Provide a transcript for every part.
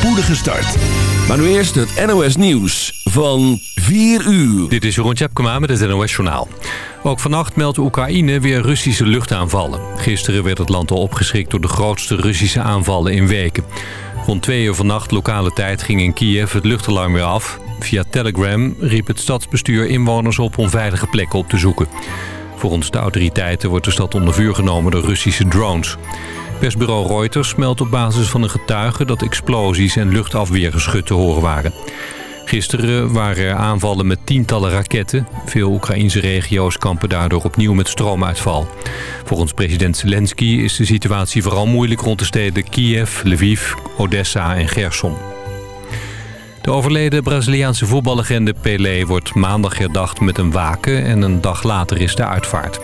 spoedige start. Maar nu eerst het NOS Nieuws van 4 uur. Dit is Jeroen Tjepkema met het NOS Journaal. Ook vannacht meldt Oekraïne weer Russische luchtaanvallen. Gisteren werd het land al opgeschrikt door de grootste Russische aanvallen in weken. Rond twee uur vannacht lokale tijd ging in Kiev het luchtalarm weer af. Via Telegram riep het stadsbestuur inwoners op om veilige plekken op te zoeken. Volgens de autoriteiten wordt de stad onder vuur genomen door Russische drones. Persbureau Reuters meldt op basis van een getuige dat explosies en luchtafweergeschut te horen waren. Gisteren waren er aanvallen met tientallen raketten. Veel Oekraïnse regio's kampen daardoor opnieuw met stroomuitval. Volgens president Zelensky is de situatie vooral moeilijk rond de steden Kiev, Lviv, Odessa en Gerson. De overleden Braziliaanse voetballegende Pelé wordt maandag herdacht met een waken... en een dag later is de uitvaart.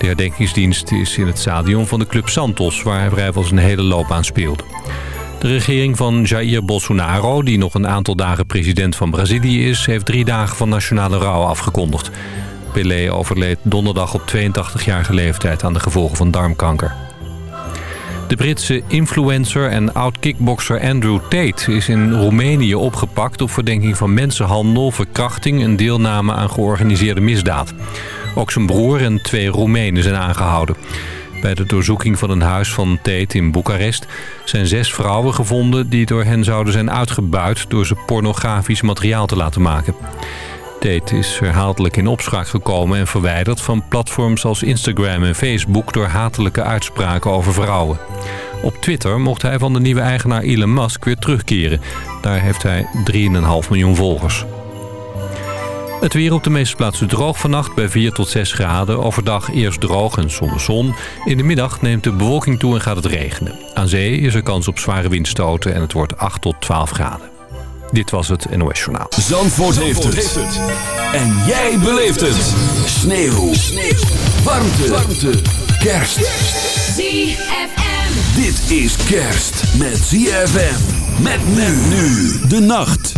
De herdenkingsdienst is in het stadion van de club Santos... waar hij vrijwel zijn hele loopbaan speelde. De regering van Jair Bolsonaro, die nog een aantal dagen president van Brazilië is... heeft drie dagen van nationale rouw afgekondigd. Pelé overleed donderdag op 82-jarige leeftijd aan de gevolgen van darmkanker. De Britse influencer en oud-kickbokser Andrew Tate is in Roemenië opgepakt... op verdenking van mensenhandel, verkrachting en deelname aan georganiseerde misdaad. Ook zijn broer en twee Roemenen zijn aangehouden. Bij de doorzoeking van een huis van Tate in Boekarest zijn zes vrouwen gevonden... die door hen zouden zijn uitgebuit door ze pornografisch materiaal te laten maken. Tate is herhaaldelijk in opspraak gekomen en verwijderd van platforms als Instagram en Facebook... door hatelijke uitspraken over vrouwen. Op Twitter mocht hij van de nieuwe eigenaar Elon Musk weer terugkeren. Daar heeft hij 3,5 miljoen volgers. Het weer op de meeste plaatsen droog vannacht bij 4 tot 6 graden. Overdag eerst droog en zonder zon. In de middag neemt de bewolking toe en gaat het regenen. Aan zee is er kans op zware windstoten en het wordt 8 tot 12 graden. Dit was het NOS Journaal. Zandvoort, heeft, het. En jij beleeft het. Sneeuw. Sneeuw. Warmte. Warmte. Kerst. ZFM. Dit is kerst met ZFM. Met men nu de nacht.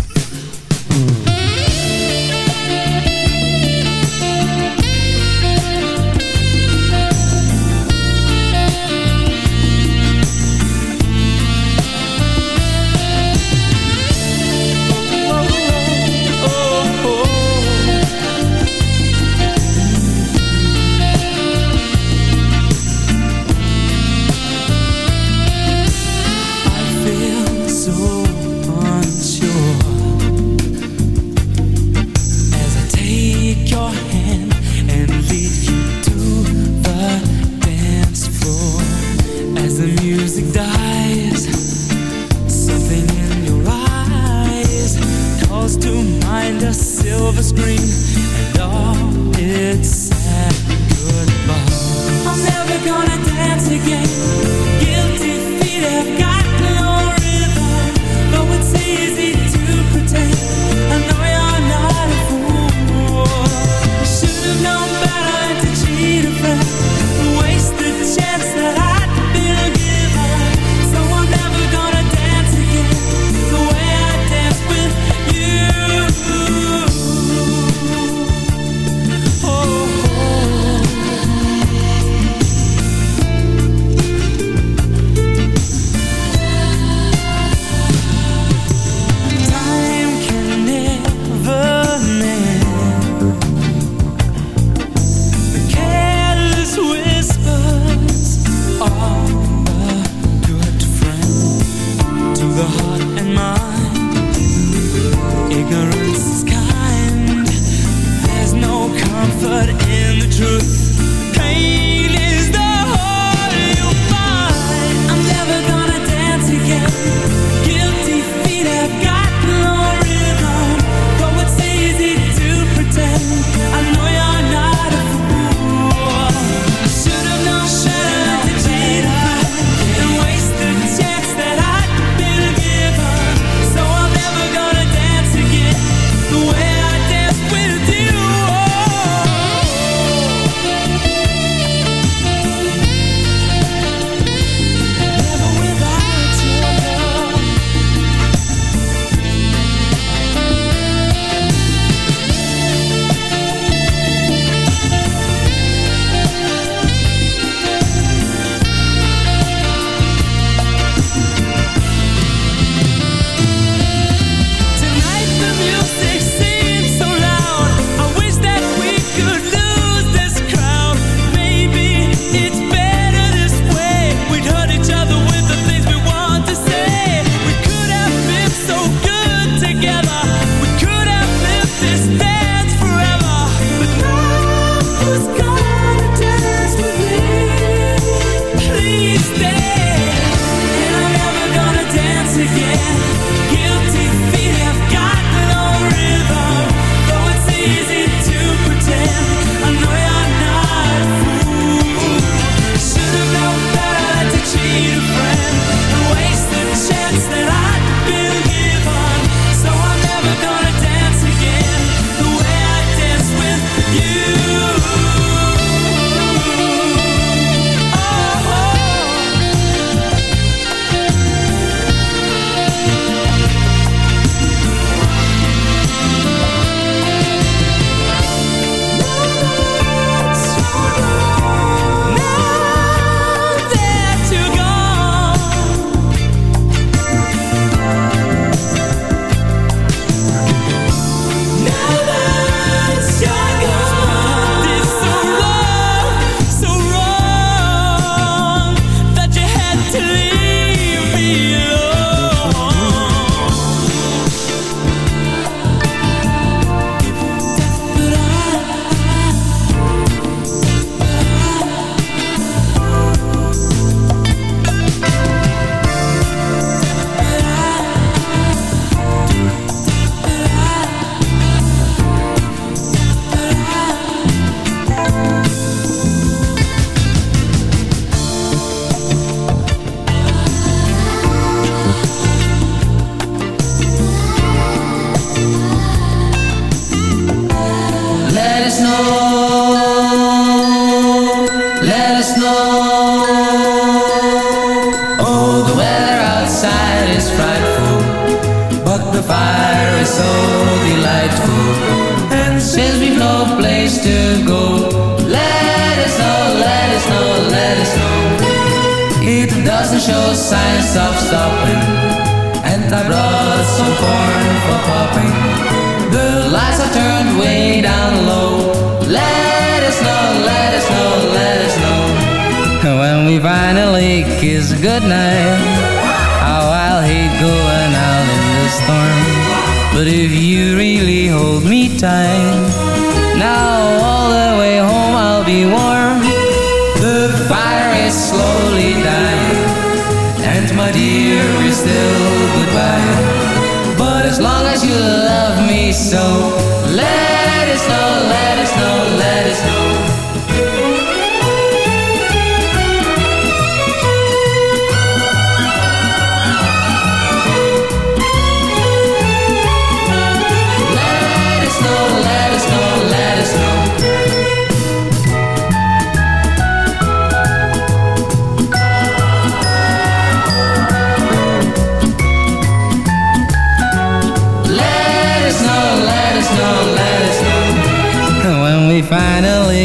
Some corn for popping. The lights are turned way down low. Let us know, let us know, let us know. When we finally kiss goodnight, how I'll hate going out in the storm. But if you really hold me tight, now all the way home I'll be warm. The fire is slowly dying, and my dear is still goodbye. As long as you love me so, let us know, let us know, let us know.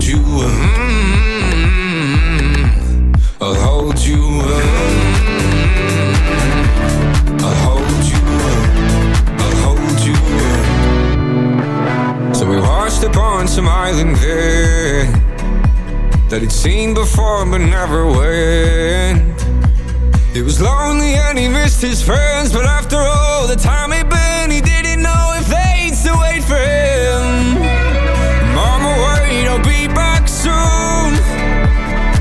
Hold you. mm, I'll hold you. mm, I'll hold you. I'll hold you. So we washed up on some island there that he'd seen before but never went. He was lonely and he missed his friends, but after all the time he'd been, he didn't know if they'd wait for him.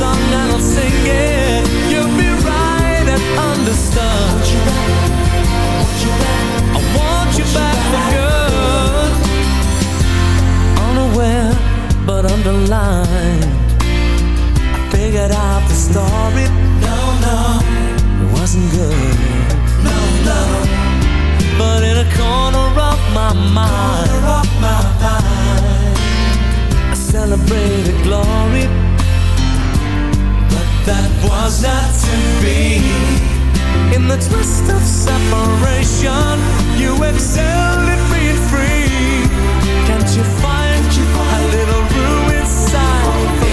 song and I'll sing it. You'll be right and understood. I want you back. I want you back for good. Unaware but underlined. I figured out the story. No, no, wasn't good. No, no. But in a corner of my mind, I celebrated glory that was not to be. In the twist of separation, you excelled at being free. Can't you find a little room inside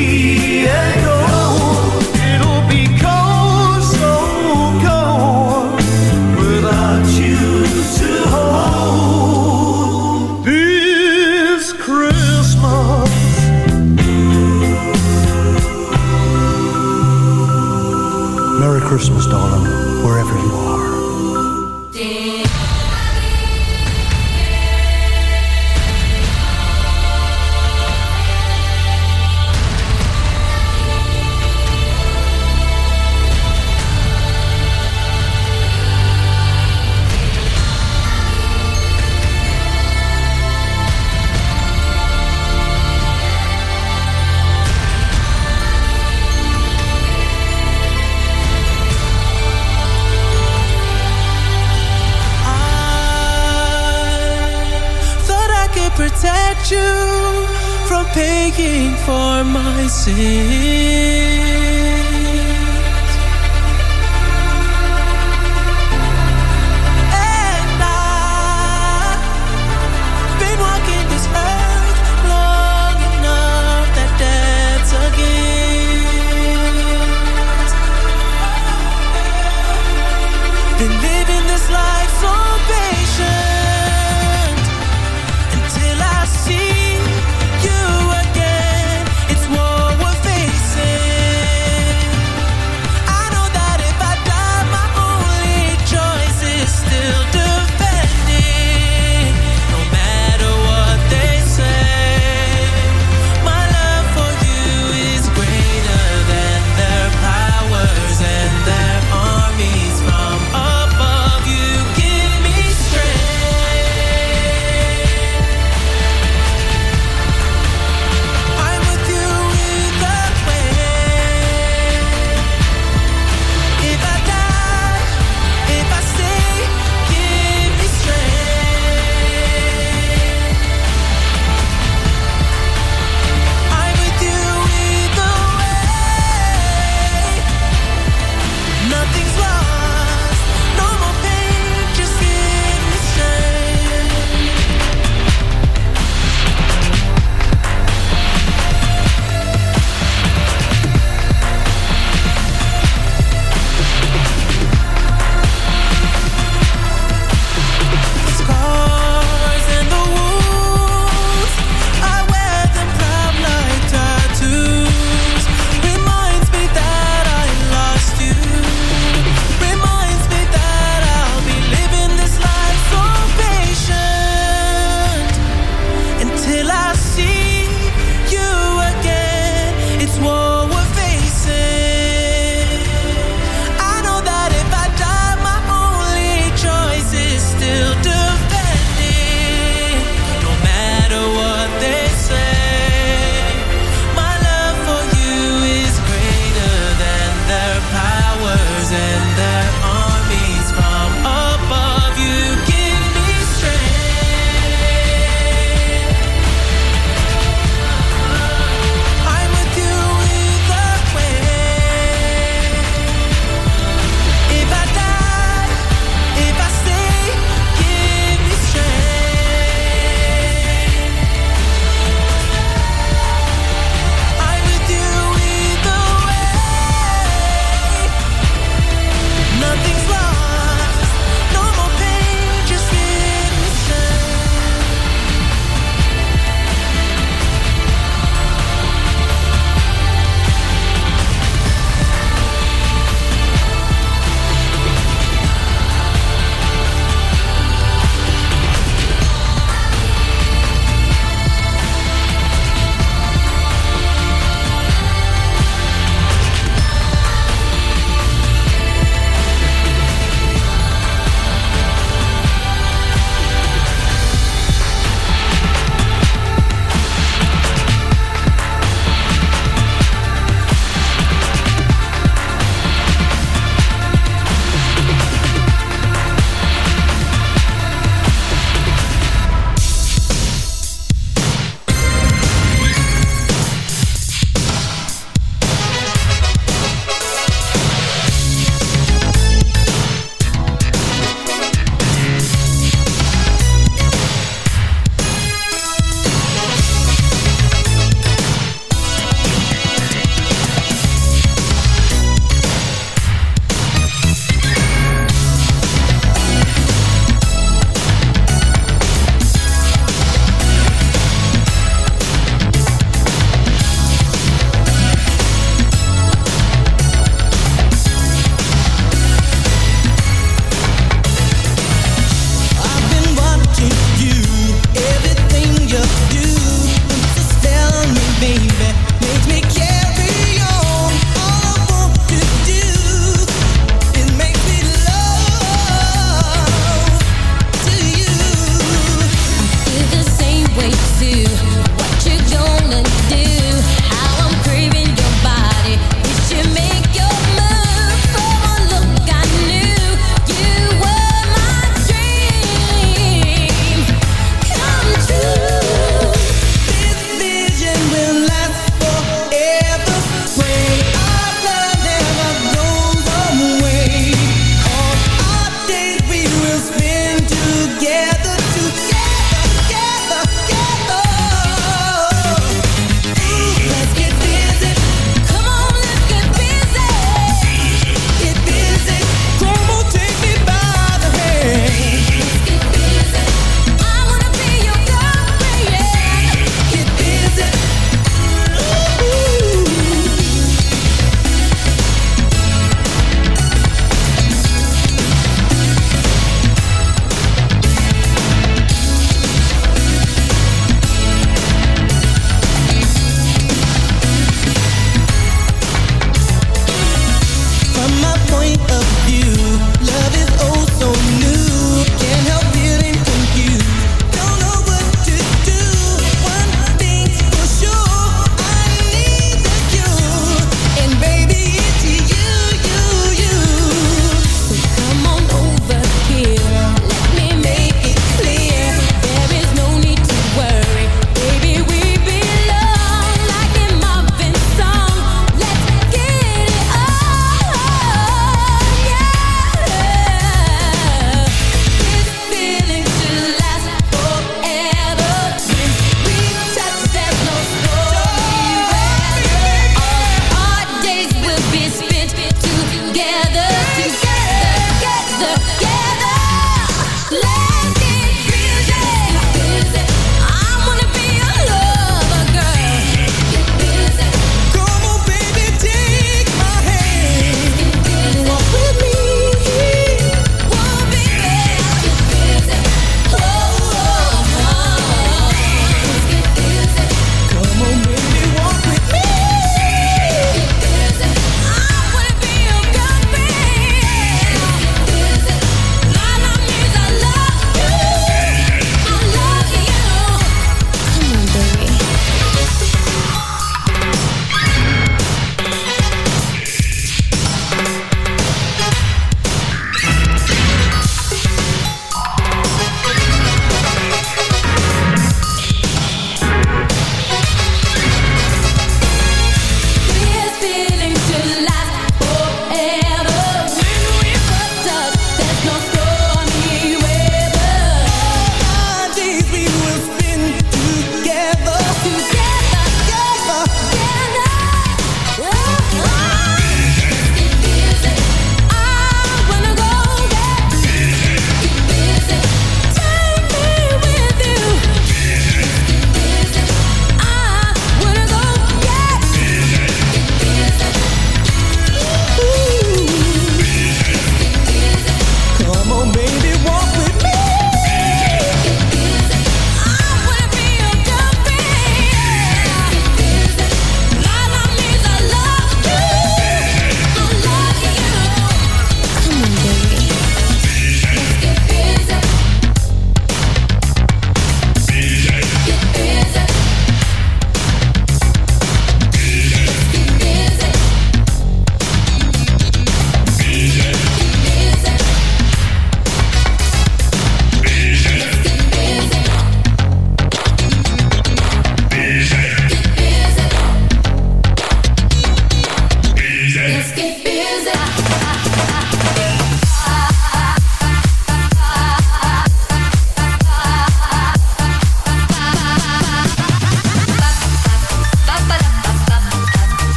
see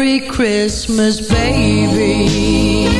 Merry Christmas, baby.